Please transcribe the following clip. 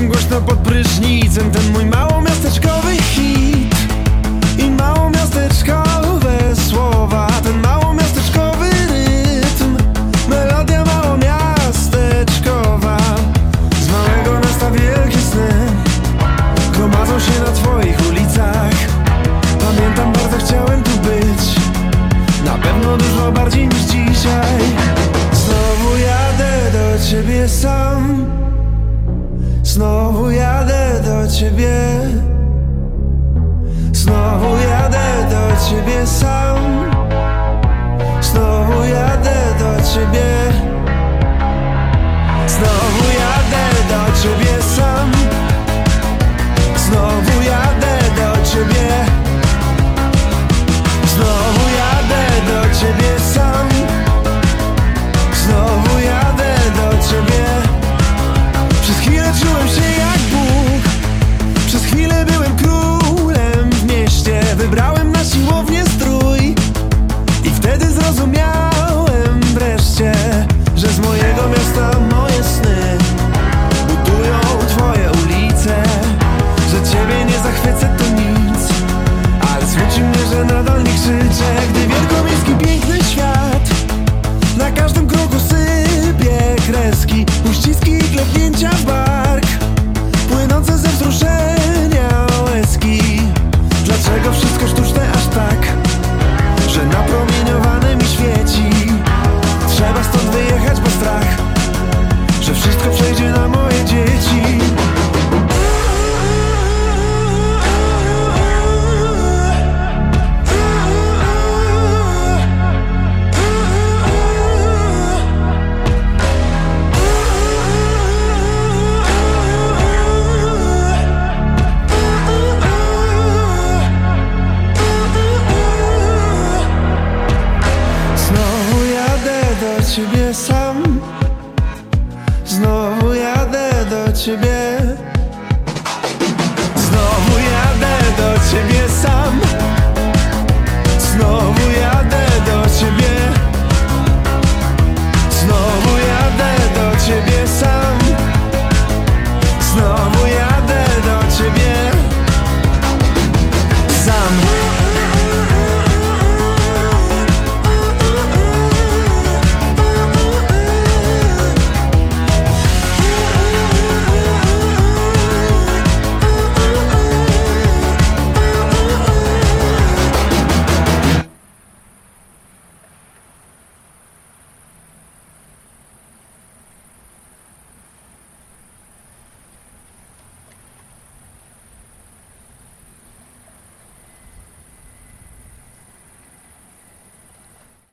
tym głośno pod prysznicem Ten mój mało miasteczkowy hit. I mało miasteczkowe słowa Ten mało miasteczkowy rytm. Melodia mało miasteczkowa Z małego miasta wielkie sny. Gromadzą się na twoich ulicach. Pamiętam bardzo chciałem tu być. Na pewno dużo bardziej niż dzisiaj. Znowu jadę do ciebie sam. Znowu jadę do ciebie. Znowu jadę do ciebie sam. Znowu jadę do ciebie. ciebie sam. Znowu jadę do ciebie.